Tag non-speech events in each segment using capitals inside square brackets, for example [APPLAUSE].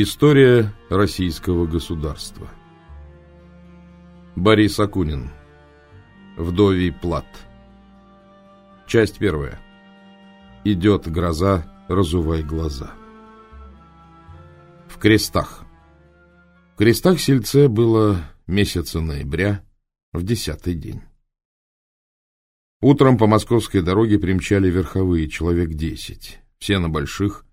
История российского государства. Борис Акунин. Вдовий плат. Часть первая. Идет гроза, разувай глаза. В крестах. В крестах сельце было месяца ноября в десятый день. Утром по московской дороге примчали верховые, человек десять, все на больших,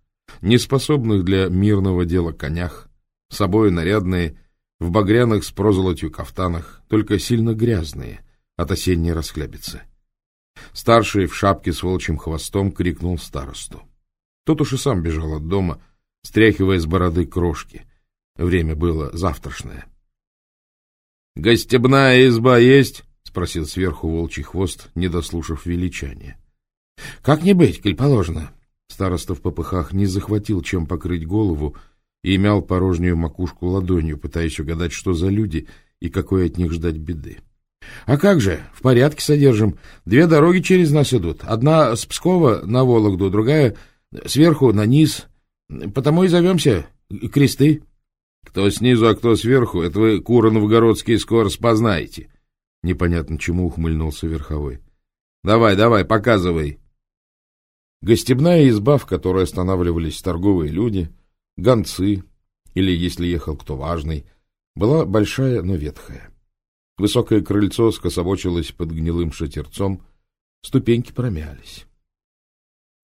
неспособных для мирного дела конях, собой нарядные, в багряных с прозолотью кафтанах, только сильно грязные от осенней расхлябицы. Старший в шапке с волчьим хвостом крикнул старосту. Тот уж и сам бежал от дома, стряхивая с бороды крошки. Время было завтрашнее. — Гостебная изба есть? — спросил сверху волчий хвост, не дослушав величания. — Как не быть, коль положено, Староста в попыхах не захватил чем покрыть голову и мял порожнюю макушку ладонью, пытаясь угадать, что за люди и какой от них ждать беды. — А как же, в порядке содержим. Две дороги через нас идут. Одна с Пскова на Вологду, другая сверху на низ. Потому и зовемся кресты. — Кто снизу, а кто сверху, это вы, куры новгородские, скоро спознаете. Непонятно чему ухмыльнулся Верховой. — Давай, давай, показывай. — Гостебная изба, в которой останавливались торговые люди, гонцы, или, если ехал кто важный, была большая, но ветхая. Высокое крыльцо скособочилось под гнилым шатерцом, ступеньки промялись.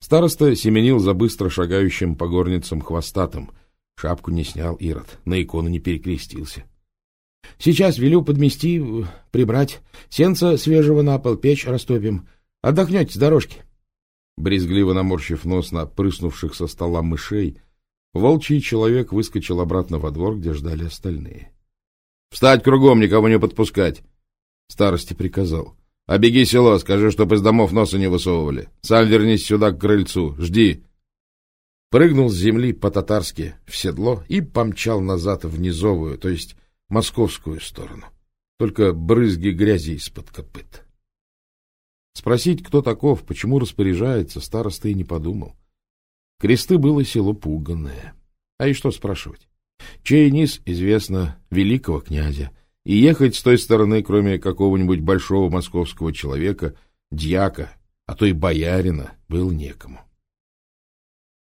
Староста семенил за быстро шагающим по горницам хвостатым, шапку не снял Ирод, на икону не перекрестился. — Сейчас велю подмести, прибрать, сенца свежего на пол, печь растопим. Отдохнете с дорожки. — Брезгливо наморщив нос на прыснувших со стола мышей, волчий человек выскочил обратно во двор, где ждали остальные. — Встать кругом, никого не подпускать! Старости приказал. — Обеги село, скажи, чтоб из домов носа не высовывали. Сам вернись сюда к крыльцу, жди. Прыгнул с земли по-татарски в седло и помчал назад в низовую, то есть московскую сторону. Только брызги грязи из-под копыт. Спросить, кто таков, почему распоряжается, староста и не подумал. Кресты было село пуганное. А и что спрашивать? Чей низ, известно, великого князя, и ехать с той стороны, кроме какого-нибудь большого московского человека, дьяка, а то и боярина, был некому.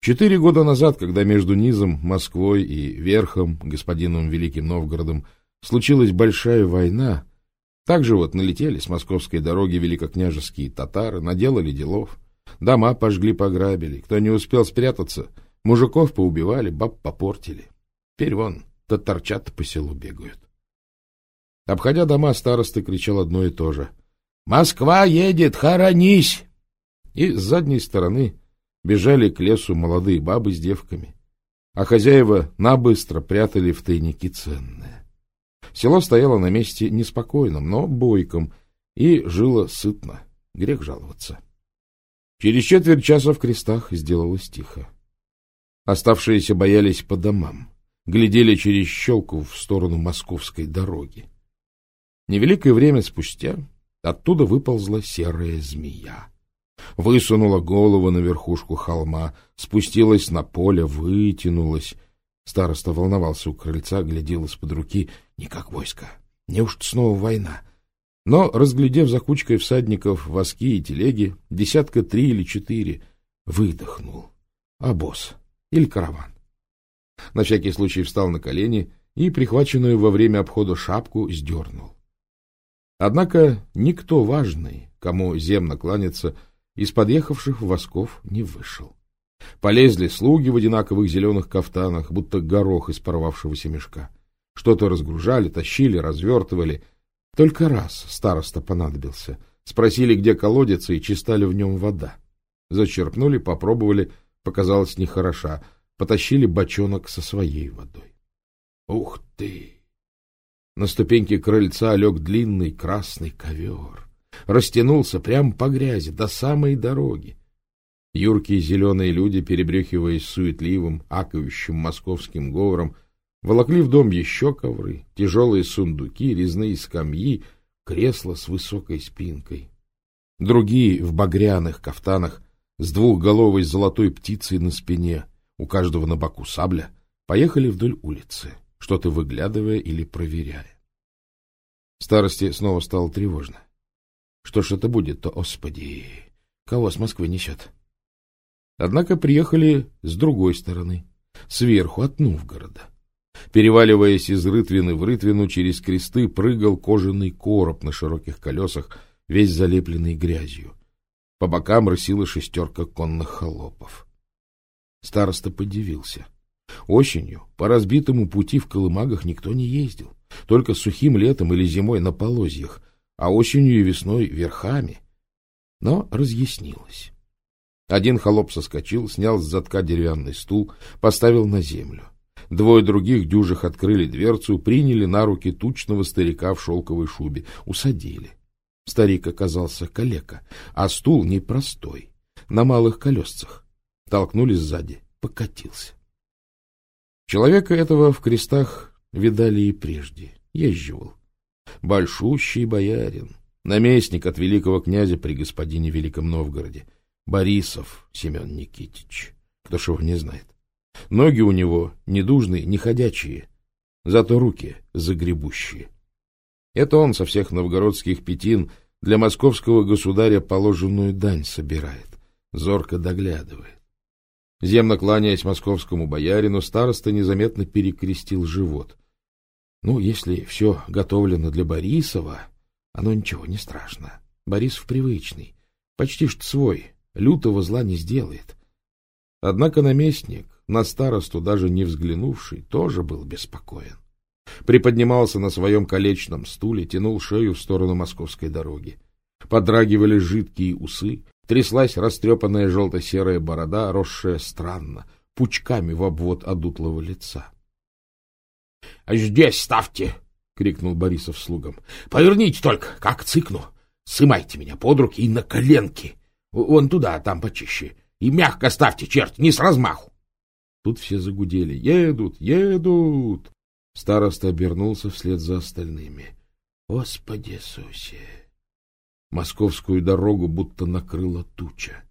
Четыре года назад, когда между низом, Москвой и верхом, господином Великим Новгородом, случилась большая война, так же вот налетели с московской дороги великокняжеские татары, наделали делов, дома пожгли, пограбили, кто не успел спрятаться, мужиков поубивали, баб попортили. Теперь вон татарчата по селу бегают. Обходя дома, старосты кричал одно и то же. «Москва едет, хоронись!» И с задней стороны бежали к лесу молодые бабы с девками, а хозяева набыстро прятали в тайники ценное. Село стояло на месте неспокойном, но бойком, и жило сытно. Грех жаловаться. Через четверть часа в крестах сделалось тихо. Оставшиеся боялись по домам, глядели через щелку в сторону московской дороги. Невеликое время спустя оттуда выползла серая змея. Высунула голову на верхушку холма, спустилась на поле, вытянулась — Староста волновался у крыльца, глядел из-под руки. Никак войско. Неужто снова война? Но, разглядев за кучкой всадников воски и телеги, десятка три или четыре, выдохнул. А босс? Или караван? На всякий случай встал на колени и прихваченную во время обхода шапку сдернул. Однако никто важный, кому земно кланяться, из подъехавших восков не вышел. Полезли слуги в одинаковых зеленых кафтанах, будто горох из порвавшегося мешка. Что-то разгружали, тащили, развертывали. Только раз староста понадобился. Спросили, где колодец, и чистали в нем вода. Зачерпнули, попробовали, показалось нехороша. Потащили бочонок со своей водой. Ух ты! На ступеньке крыльца лег длинный красный ковер. Растянулся прямо по грязи, до самой дороги. Юркие зеленые люди, перебрехиваясь суетливым, акающим московским говором, волокли в дом еще ковры, тяжелые сундуки, резные скамьи, кресла с высокой спинкой. Другие в багряных кафтанах с двухголовой золотой птицей на спине, у каждого на боку сабля, Поехали вдоль улицы, что-то выглядывая или проверяя. Старости снова стало тревожно. Что ж это будет-то, господи? Кого с Москвы несет? Однако приехали с другой стороны, сверху, от Новгорода. Переваливаясь из рытвины в рытвину, через кресты прыгал кожаный короб на широких колесах, весь залепленный грязью. По бокам рысила шестерка конных холопов. Староста подивился. Осенью по разбитому пути в Колымагах никто не ездил, только сухим летом или зимой на полозьях, а осенью и весной верхами. Но разъяснилось. Один холоп соскочил, снял с затка деревянный стул, поставил на землю. Двое других дюжих открыли дверцу, приняли на руки тучного старика в шелковой шубе, усадили. Старик оказался калека, а стул непростой, на малых колесцах. Толкнули сзади, покатился. Человека этого в крестах видали и прежде, езживал. Большущий боярин, наместник от великого князя при господине Великом Новгороде, Борисов Семен Никитич, кто ж его не знает. Ноги у него недужные, не ходячие, зато руки загребущие. Это он со всех новгородских пятин для московского государя положенную дань собирает, зорко доглядывает. Земно кланяясь московскому боярину, староста незаметно перекрестил живот. Ну, если все готовлено для Борисова, оно ничего не страшно. Борисов привычный, почти что свой, лютого зла не сделает. Однако наместник, на старосту даже не взглянувший, тоже был беспокоен. Приподнимался на своем колечном стуле, тянул шею в сторону московской дороги. Подрагивали жидкие усы, тряслась растрепанная желто-серая борода, росшая странно, пучками в обвод одутлого лица. — Здесь ставьте! — крикнул Борисов слугам. — Поверните только, как цикну. Сымайте меня под руки и на коленки. Вон туда, там почище. И мягко ставьте, черт, не с размаху. Тут все загудели. Едут, едут. Староста обернулся вслед за остальными. Господи Иисусе! Московскую дорогу будто накрыла туча.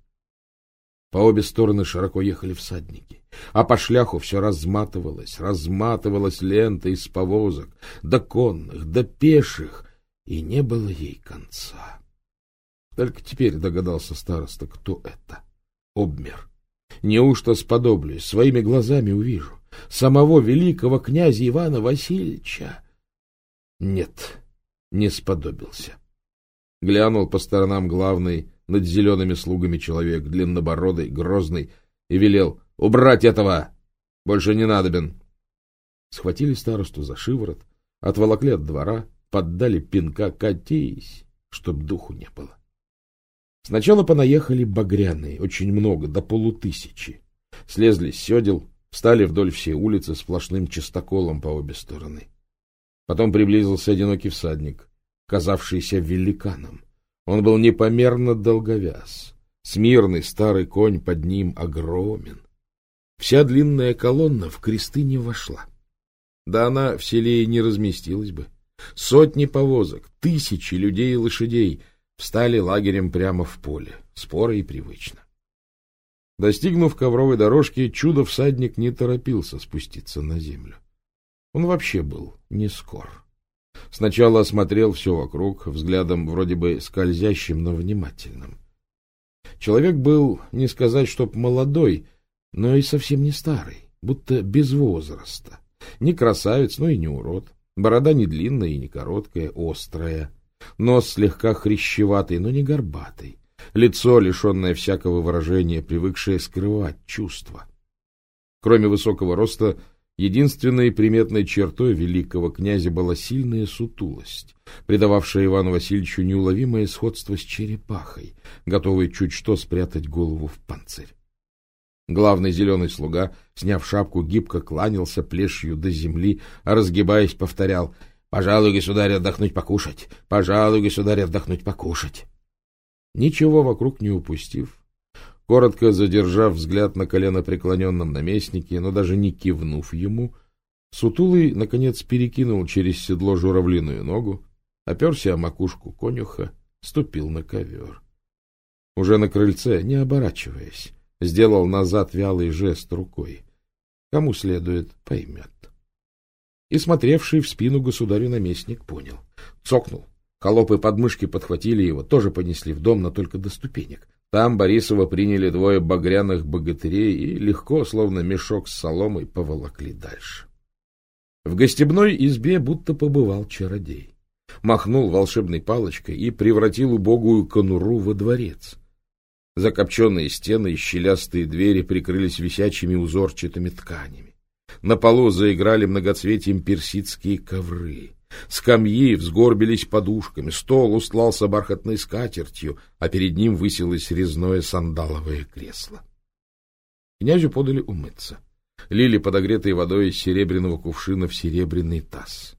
По обе стороны широко ехали всадники, а по шляху все разматывалось, разматывалась лента из повозок, до конных, до пеших, и не было ей конца. Только теперь догадался староста, кто это. Обмер. Неужто сподоблюсь, своими глазами увижу самого великого князя Ивана Васильевича? Нет, не сподобился. Глянул по сторонам главный, над зелеными слугами человек, длиннобородый, грозный, и велел «Убрать этого! Больше не надобен!» Схватили старосту за шиворот, отволокли от двора, поддали пинка «Катись!» чтоб духу не было. Сначала понаехали багряные, очень много, до полутысячи. Слезли с седел, встали вдоль всей улицы сплошным чистоколом по обе стороны. Потом приблизился одинокий всадник, казавшийся великаном. Он был непомерно долговяз. Смирный старый конь под ним огромен. Вся длинная колонна в кресты не вошла. Да она в селе и не разместилась бы. Сотни повозок, тысячи людей и лошадей — встали лагерем прямо в поле, споро и привычно. Достигнув ковровой дорожки, чудо-всадник не торопился спуститься на землю. Он вообще был не скор. Сначала осмотрел все вокруг, взглядом вроде бы скользящим, но внимательным. Человек был, не сказать, чтоб молодой, но и совсем не старый, будто без возраста. Не красавец, но и не урод. Борода не длинная и не короткая, острая. Нос слегка хрящеватый, но не горбатый. Лицо, лишенное всякого выражения, привыкшее скрывать чувства. Кроме высокого роста, единственной приметной чертой великого князя была сильная сутулость, придававшая Ивану Васильевичу неуловимое сходство с черепахой, готовой чуть что спрятать голову в панцирь. Главный зеленый слуга, сняв шапку, гибко кланялся плешью до земли, а разгибаясь, повторял — Пожалуй, государь, отдохнуть покушать. Пожалуй, государь, отдохнуть покушать. Ничего вокруг не упустив, коротко задержав взгляд на колено преклоненном наместнике, но даже не кивнув ему, Сутулый, наконец, перекинул через седло журавлиную ногу, оперся о макушку конюха, ступил на ковер. Уже на крыльце, не оборачиваясь, сделал назад вялый жест рукой. Кому следует, поймет. И смотревший в спину государю наместник понял. Цокнул. Холопы подмышки подхватили его, тоже понесли в дом, но только до ступенек. Там Борисова приняли двое багряных богатырей и легко, словно мешок с соломой, поволокли дальше. В гостебной избе будто побывал чародей. Махнул волшебной палочкой и превратил убогую конуру во дворец. Закопченные стены и щелястые двери прикрылись висячими узорчатыми тканями. На полу заиграли многоцветием персидские ковры. Скамьи взгорбились подушками, стол устлался бархатной скатертью, а перед ним высилось резное сандаловое кресло. Князю подали умыться. Лили подогретой водой из серебряного кувшина в серебряный таз.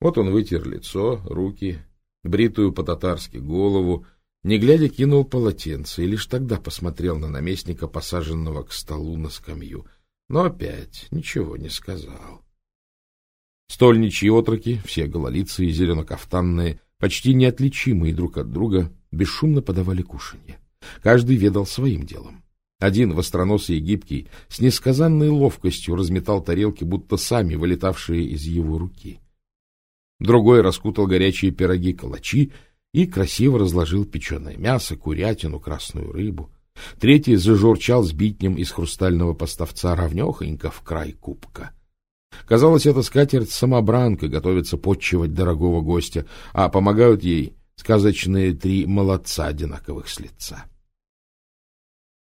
Вот он вытер лицо, руки, бритую по-татарски голову, не глядя кинул полотенце и лишь тогда посмотрел на наместника, посаженного к столу на скамью. Но опять ничего не сказал. Стольничьи отроки, все гололицы и зеленокафтанные, почти неотличимые друг от друга, бесшумно подавали кушанье. Каждый ведал своим делом. Один, востроносый и гибкий, с несказанной ловкостью разметал тарелки, будто сами вылетавшие из его руки. Другой раскутал горячие пироги-калачи и красиво разложил печеное мясо, курятину, красную рыбу. Третий зажурчал с битнем из хрустального поставца равнехонько в край кубка. Казалось, эта скатерть-самобранка готовится подчивать дорогого гостя, а помогают ей сказочные три молодца одинаковых с лица.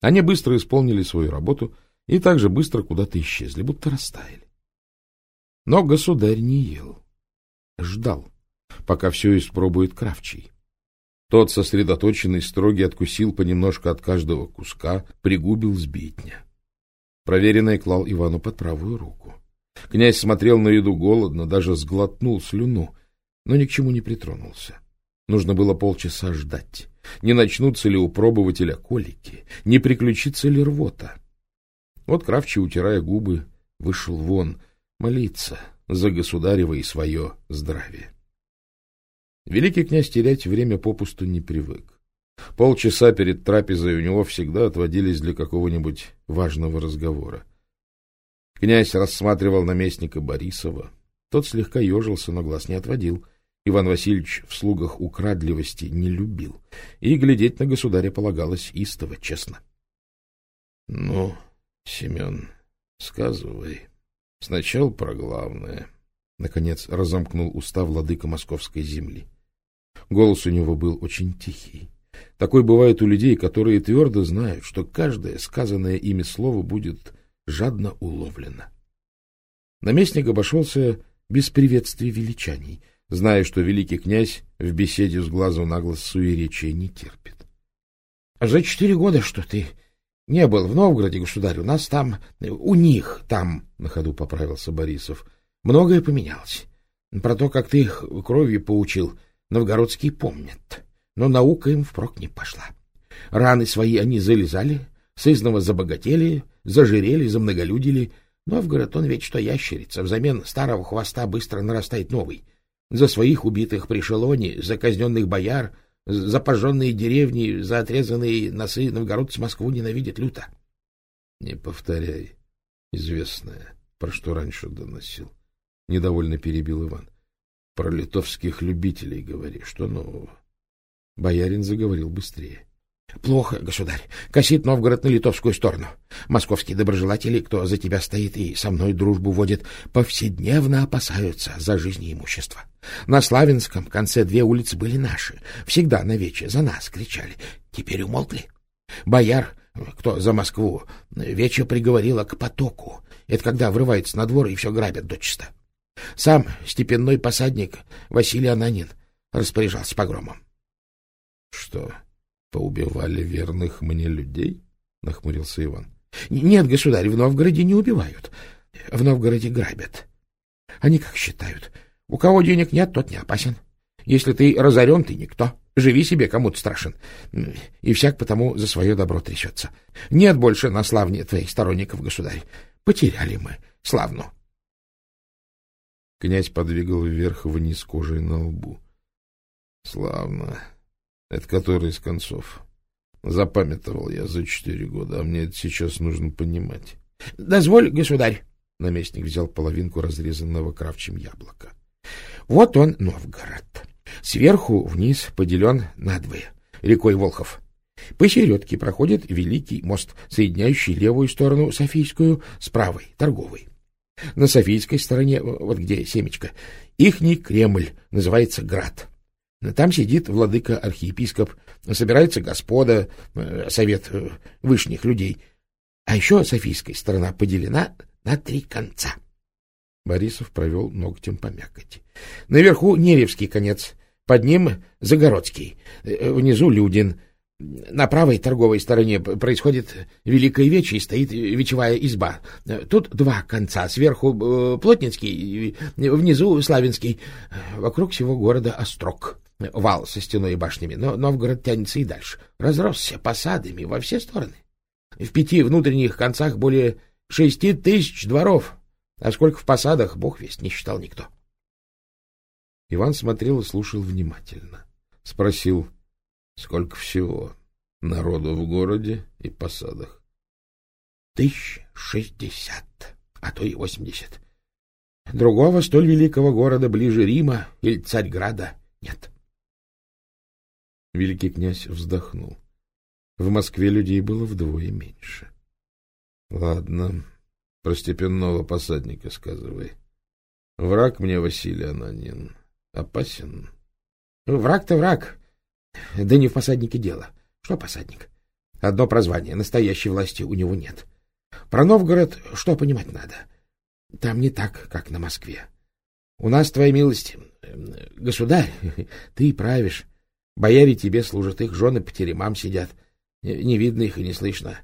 Они быстро исполнили свою работу и также быстро куда-то исчезли, будто растаяли. Но государь не ел, ждал, пока все испробует Кравчий. Тот сосредоточенный строгий откусил понемножку от каждого куска, пригубил сбитня. Проверенное клал Ивану под правую руку. Князь смотрел на еду голодно, даже сглотнул слюну, но ни к чему не притронулся. Нужно было полчаса ждать. Не начнутся ли у пробователя колики, не приключится ли рвота. Вот Кравчий, утирая губы, вышел вон молиться за государево и свое здравие. Великий князь терять время попусту не привык. Полчаса перед трапезой у него всегда отводились для какого-нибудь важного разговора. Князь рассматривал наместника Борисова. Тот слегка ежился, но глаз не отводил. Иван Васильевич в слугах украдливости не любил, и глядеть на государя полагалось истово, честно. — Ну, Семен, сказывай. Сначала про главное. Наконец разомкнул уста владыка московской земли. Голос у него был очень тихий. Такой бывает у людей, которые твердо знают, что каждое сказанное ими слово будет жадно уловлено. Наместник обошелся без приветствий величаний, зная, что великий князь в беседе с глазу на глаз суеречия не терпит. — За четыре года, что ты не был в Новгороде, государь, у нас там, у них там, — на ходу поправился Борисов, — многое поменялось. Про то, как ты их кровью поучил, новгородские помнят, но наука им впрок не пошла. Раны свои они залезали, сызново забогатели, зажирели, замноголюдили. Новгород, он ведь что ящерица, взамен старого хвоста быстро нарастает новый. За своих убитых при Шелоне, за казненных бояр, за пожженные деревни, за отрезанные носы новгородцы Москву ненавидят люто. — Не повторяй известное, про что раньше доносил. Недовольно перебил Иван. — Про литовских любителей говори, что нового? Боярин заговорил быстрее. — Плохо, государь. Косит Новгород на литовскую сторону. Московские доброжелатели, кто за тебя стоит и со мной дружбу водит, повседневно опасаются за жизнь и имущество. На Славянском конце две улицы были наши. Всегда на вече за нас кричали. Теперь умолкли. Бояр, кто за Москву, вече приговорила к потоку. Это когда врывается на двор и все грабят дочисто. Сам степенной посадник Василий Ананин распоряжался погромом. — Что? — Поубивали верных мне людей? — нахмурился Иван. — Нет, государь, в Новгороде не убивают. В Новгороде грабят. Они как считают. У кого денег нет, тот не опасен. Если ты разорен, ты никто. Живи себе, кому-то страшен. И всяк потому за свое добро трясется. Нет больше на славне твоих сторонников, государь. Потеряли мы славну. Князь подвигал вверх-вниз кожей на лбу. — Славно. Это который из концов. Запамятовал я за четыре года, а мне это сейчас нужно понимать. — Дозволь, государь. Наместник взял половинку разрезанного кравчим яблока. — Вот он, Новгород. Сверху вниз поделен надвое, рекой Волхов. Посередке проходит Великий мост, соединяющий левую сторону Софийскую с правой, торговой. На Софийской стороне, вот где семечко, ихний Кремль, называется Град. Там сидит владыка-архиепископ, собирается господа, э, совет э, вышних людей. А еще Софийская сторона поделена на три конца. Борисов провел ногтем по мякоти. Наверху Неревский конец, под ним Загородский, э, внизу Людин. На правой торговой стороне происходит Великая Вечь и стоит вечевая изба. Тут два конца, сверху Плотницкий, внизу Славянский. Вокруг всего города Острог вал со стеной и башнями, но Новгород тянется и дальше. Разросся посадами во все стороны. В пяти внутренних концах более шести тысяч дворов, а сколько в посадах, бог весть, не считал никто. Иван смотрел и слушал внимательно. Спросил, сколько всего народу в городе и посадах? — Тысяч шестьдесят, а то и восемьдесят. Другого столь великого города ближе Рима или Царьграда нет. — Великий князь вздохнул. В Москве людей было вдвое меньше. — Ладно, про степенного посадника сказывай. Враг мне Василий Ананин. Опасен? — Враг-то враг. Да не в посаднике дело. Что посадник? Одно прозвание. Настоящей власти у него нет. Про Новгород что понимать надо? Там не так, как на Москве. У нас, твоя милость, государь, [LAUGHS] ты правишь. Бояре тебе служат, их жены по теремам сидят. Не видно их и не слышно.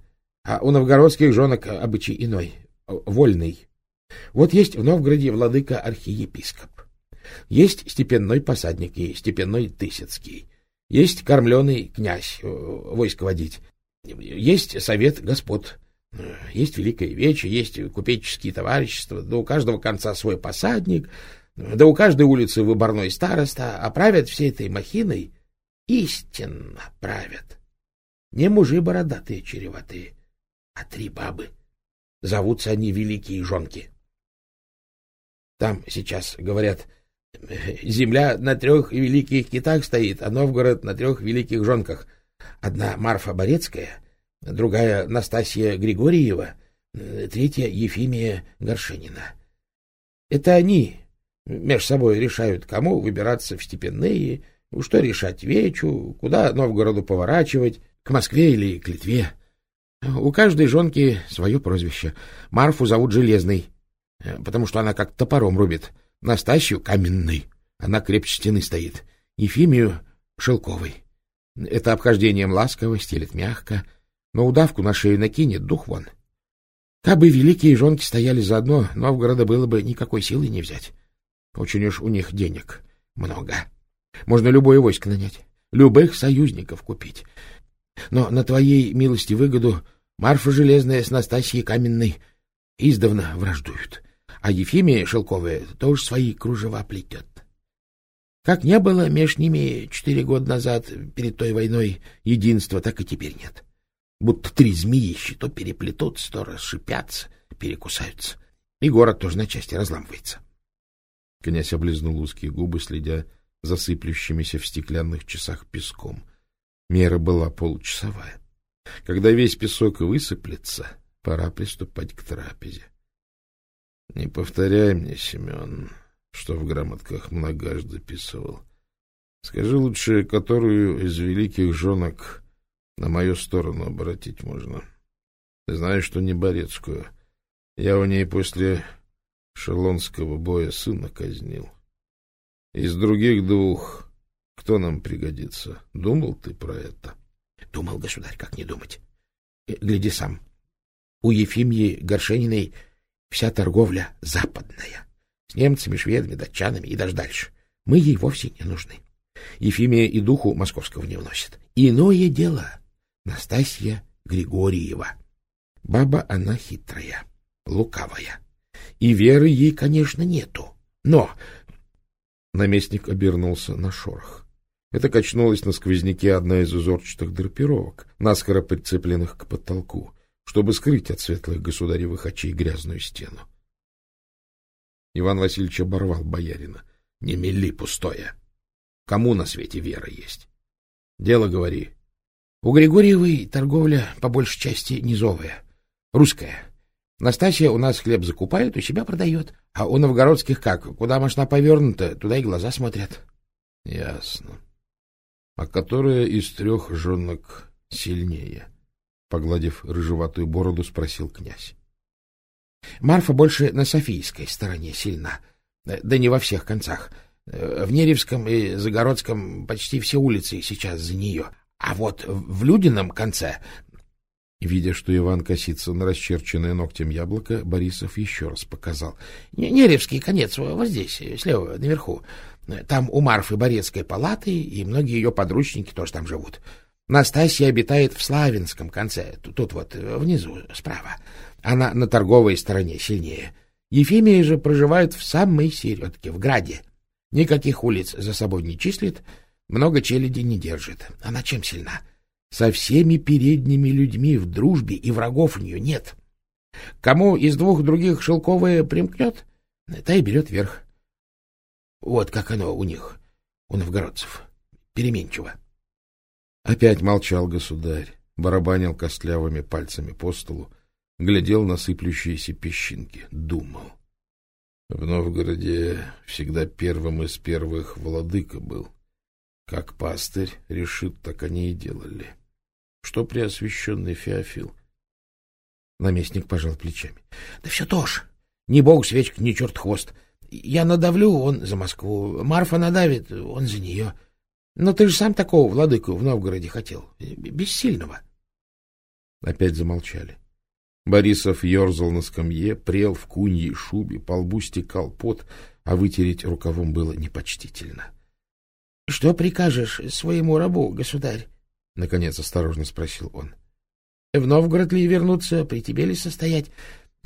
А у новгородских женок обычай иной, вольный. Вот есть в Новгороде владыка-архиепископ. Есть степенной посадник и степенной Тысяцкий. Есть кормленый князь, э, войско водить. Есть совет господ. Есть Великое Вече, есть купеческие товарищества. Да у каждого конца свой посадник, да у каждой улицы выборной староста. А правят всей этой махиной истинно правят. Не мужи бородатые чреватые, а три бабы. Зовутся они великие жонки. Там сейчас, говорят, [LAUGHS] земля на трех великих китах стоит, а Новгород на трех великих жонках. Одна Марфа Борецкая, другая Настасья Григорьева, третья Ефимия Горшинина. Это они между собой решают, кому выбираться в степенные, что решать вечу, куда Новгороду поворачивать, к Москве или к Литве. У каждой жонки свое прозвище. Марфу зовут Железный, потому что она как топором рубит. Настасью — Каменный, она крепче стены стоит. Ефимию — Шелковый. Это обхождением ласково, стелет мягко, но удавку на шею накинет, дух вон. Кабы великие жонки стояли заодно, Новгорода было бы никакой силы не взять. Очень уж у них денег много. Можно любое войско нанять, любых союзников купить. Но на твоей милости выгоду Марфа Железная с Настасьей Каменной издавна враждуют, а Ефимия Шелковая тоже свои кружева плетет. Как не было меж ними четыре года назад, перед той войной, единства, так и теперь нет. Будто три змеищи то переплетутся, то расшипятся, перекусаются. И город тоже на части разламывается. Князь облизнул узкие губы, следя засыплющимися в стеклянных часах песком. Мера была получасовая. Когда весь песок высыплется, пора приступать к трапезе. Не повторяй мне, Семен, что в грамотках многожды записывал. Скажи лучше, которую из великих женок на мою сторону обратить можно. Ты знаешь, что не Борецкую. Я у ней после шелонского боя сына казнил. — из других двух кто нам пригодится? Думал ты про это? Думал, государь, как не думать. Э, гляди сам. У Ефимьи Горшениной вся торговля западная. С немцами, шведами, датчанами и даже дальше. Мы ей вовсе не нужны. Ефимия и духу московского не вносит. Иное дело. Настасья Григорьева. Баба она хитрая, лукавая. И веры ей, конечно, нету. Но Наместник обернулся на шорох. Это качнулась на сквозняке одна из узорчатых драпировок, наскоро прицепленных к потолку. Чтобы скрыть от светлых государевых очей грязную стену. Иван Васильевич оборвал боярина. — Не мели пустое. Кому на свете вера есть? Дело говори. — У Григорьевой торговля по большей части низовая, русская. Настасья у нас хлеб закупает, у себя продает. А у новгородских как? Куда машина повернута, туда и глаза смотрят. — Ясно. А которая из трех женок сильнее? Погладив рыжеватую бороду, спросил князь. Марфа больше на Софийской стороне сильна, да не во всех концах. В Неревском и Загородском почти все улицы сейчас за нее. А вот в Людином конце... Видя, что Иван косится на расчерченное ногтем яблоко, Борисов еще раз показал. — Неревский конец, вот здесь, слева, наверху. Там у Марфы Борецкой палаты, и многие ее подручники тоже там живут. Настасья обитает в Славянском конце, тут вот, внизу, справа. Она на торговой стороне сильнее. Ефимия же проживает в самой середке, в Граде. Никаких улиц за собой не числит, много челяди не держит. Она чем сильна? Со всеми передними людьми в дружбе и врагов у нее нет. Кому из двух других шелковое примкнет, та и берет верх. Вот как оно у них, у новгородцев, переменчиво. Опять молчал государь, барабанил костлявыми пальцами по столу, глядел на сыплющиеся песчинки, думал. В Новгороде всегда первым из первых владыка был. Как пастырь решит, так они и делали. Что преосвященный Феофил? Наместник пожал плечами. — Да все тоже. Ни бог свечка, ни черт хвост. Я надавлю, он за Москву. Марфа надавит, он за нее. Но ты же сам такого владыку в Новгороде хотел. Бессильного. Опять замолчали. Борисов ерзал на скамье, прел в куньей шубе, по лбу стекал пот, а вытереть рукавом было непочтительно. — Что прикажешь своему рабу, государь? — наконец осторожно спросил он. — В Новгород ли вернуться, при тебе ли состоять?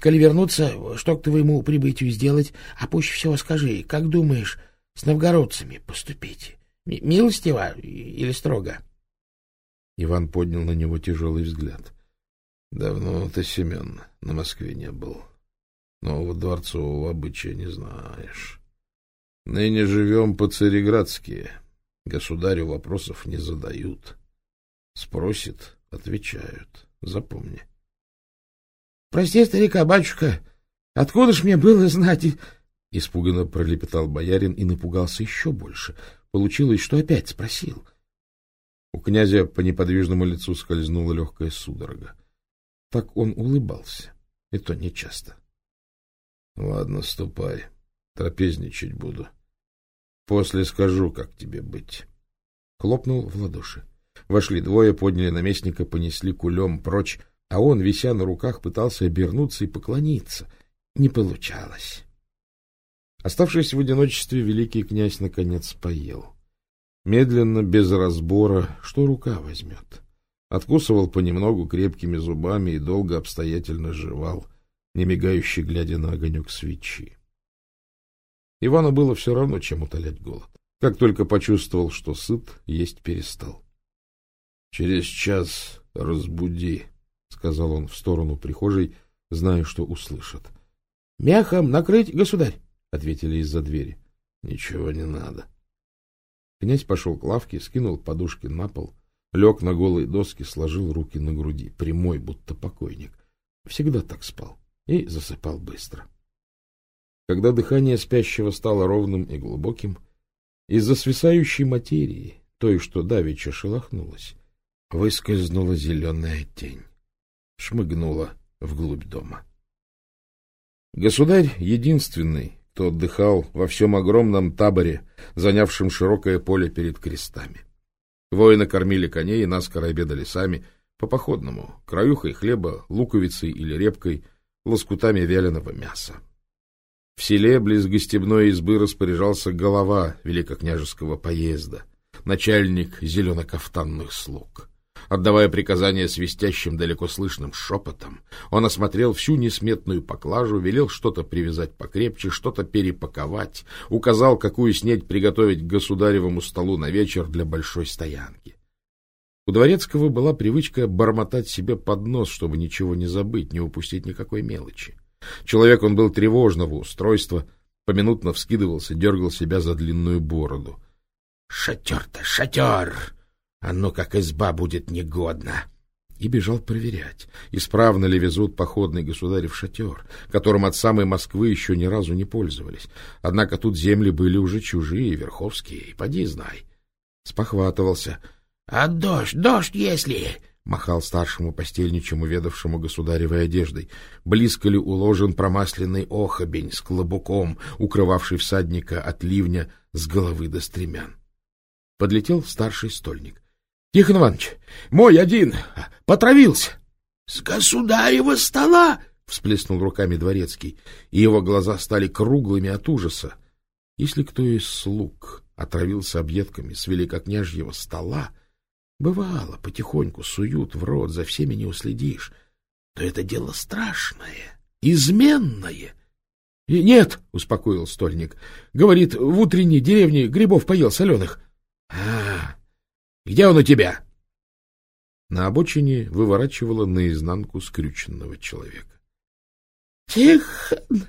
Коли вернуться, что к твоему прибытию сделать? А пусть всего скажи, как думаешь, с новгородцами поступить? Милостиво или строго? Иван поднял на него тяжелый взгляд. Давно ты, Семен, на Москве не был. Нового дворцового обычая не знаешь. Ныне живем по-цареградски. Государю вопросов не задают. Спросит — отвечают. Запомни. — Прости, старика, батюшка, откуда ж мне было знать? Испуганно пролепетал боярин и напугался еще больше. Получилось, что опять спросил. У князя по неподвижному лицу скользнула легкая судорога. Так он улыбался, и то нечасто. — Ладно, ступай, трапезничать буду. После скажу, как тебе быть. Хлопнул в ладоши. Вошли двое, подняли наместника, понесли кулем прочь, а он, вися на руках, пытался обернуться и поклониться. Не получалось. Оставшись в одиночестве, великий князь наконец поел. Медленно, без разбора, что рука возьмет. Откусывал понемногу крепкими зубами и долго обстоятельно жевал, не мигающе глядя на огонек свечи. Ивану было все равно, чем утолять голод. Как только почувствовал, что сыт, есть перестал. — Через час разбуди, — сказал он в сторону прихожей, зная, что услышат. — Мяхом накрыть, государь, — ответили из-за двери. — Ничего не надо. Князь пошел к лавке, скинул подушки на пол — Лег на голые доски, сложил руки на груди, прямой, будто покойник. Всегда так спал и засыпал быстро. Когда дыхание спящего стало ровным и глубоким, из-за свисающей материи, той, что давеча шелохнулась, выскользнула зеленая тень, шмыгнула вглубь дома. Государь единственный, кто отдыхал во всем огромном таборе, занявшем широкое поле перед крестами. Воины кормили коней и наскоро обедали сами, по-походному, краюхой хлеба, луковицей или репкой, лоскутами вяленого мяса. В селе близ гостебной избы распоряжался голова великокняжеского поезда, начальник зеленокафтанных слуг. Отдавая приказания свистящим далеко слышным шепотом, он осмотрел всю несметную поклажу, велел что-то привязать покрепче, что-то перепаковать, указал, какую снедь приготовить к государевому столу на вечер для большой стоянки. У Дворецкого была привычка бормотать себе под нос, чтобы ничего не забыть, не упустить никакой мелочи. Человек он был тревожного устройства, поминутно вскидывался, дергал себя за длинную бороду. — Шатер-то, шатер! Ну как изба будет негодна! И бежал проверять, исправно ли везут походный государев шатер, которым от самой Москвы еще ни разу не пользовались. Однако тут земли были уже чужие, верховские, поди знай. Спохватывался —— А дождь, дождь если... — махал старшему постельничему, ведавшему государевой одеждой. Близко ли уложен промасленный охобень с клобуком, укрывавший всадника от ливня с головы до стремян. Подлетел старший стольник. — Тихон Иванович, мой один, потравился. — С государева стола! — всплеснул руками дворецкий, и его глаза стали круглыми от ужаса. Если кто из слуг отравился объедками с великокняжьего стола, Бывало, потихоньку суют в рот, за всеми не уследишь. То это дело страшное, изменное. — Нет, — успокоил стольник, — говорит, в утренней деревне грибов поел соленых. — А, где он у тебя? На обочине выворачивала наизнанку скрюченного человека. — Тихон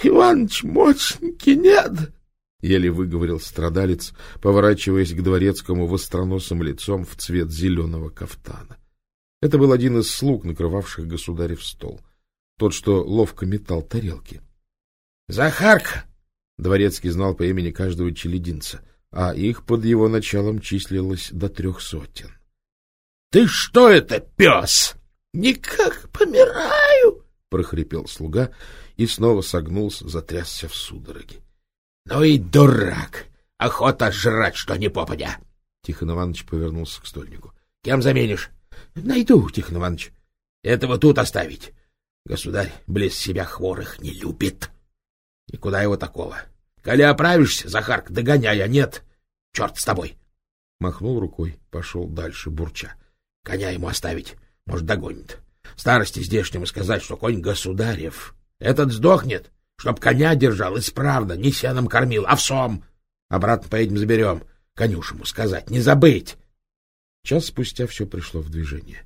Иваныч, мощники нет! — еле выговорил страдалец, поворачиваясь к дворецкому востроносым лицом в цвет зеленого кафтана. Это был один из слуг, накрывавших государев стол. Тот, что ловко метал тарелки. — Захарка! — дворецкий знал по имени каждого челединца, а их под его началом числилось до трех сотен. — Ты что это, пес? — Никак помираю! — прохрипел слуга и снова согнулся, затрясся в судороге. Ну и дурак! Охота жрать, что не попадя! Тихон Иванович повернулся к стольнику. — Кем заменишь? — Найду, Тихон Иванович. — Этого тут оставить. Государь близ себя хворых не любит. И куда его такого? Коли оправишься, Захарк, догоняй, а нет, черт с тобой. Махнул рукой, пошел дальше, бурча. Коня ему оставить, может, догонит. Старости здешнему сказать, что конь государев. Этот сдохнет, Чтоб коня держал исправно, не сеном кормил, овсом. Обратно поедем заберем. Конюшему сказать, не забыть. Час спустя все пришло в движение.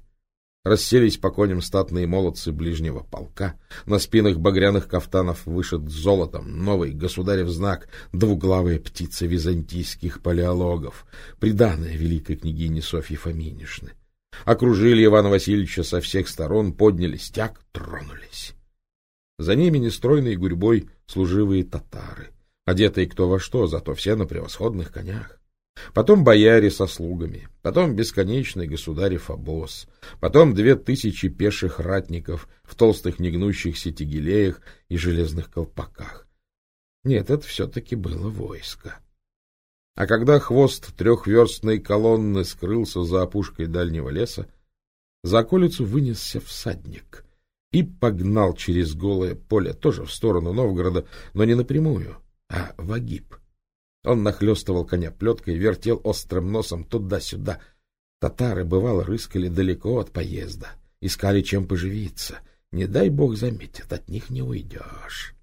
Расселись по коням статные молодцы ближнего полка. На спинах багряных кафтанов вышит золотом новый государев знак двуглавая птица византийских палеологов, приданная великой княгине Софьи Фоминишны. Окружили Ивана Васильевича со всех сторон, подняли стяг, тронулись. За ними нестройной гурьбой служивые татары, одетые кто во что, зато все на превосходных конях. Потом бояре со слугами, потом бесконечный государев обоз, потом две тысячи пеших ратников в толстых негнущихся тегелеях и железных колпаках. Нет, это все-таки было войско. А когда хвост трехверстной колонны скрылся за опушкой дальнего леса, за околицу вынесся всадник — и погнал через голое поле, тоже в сторону Новгорода, но не напрямую, а в огиб. Он нахлестывал коня плеткой, вертел острым носом туда-сюда. Татары, бывало, рыскали далеко от поезда, искали чем поживиться. Не дай бог заметят, от них не уйдешь.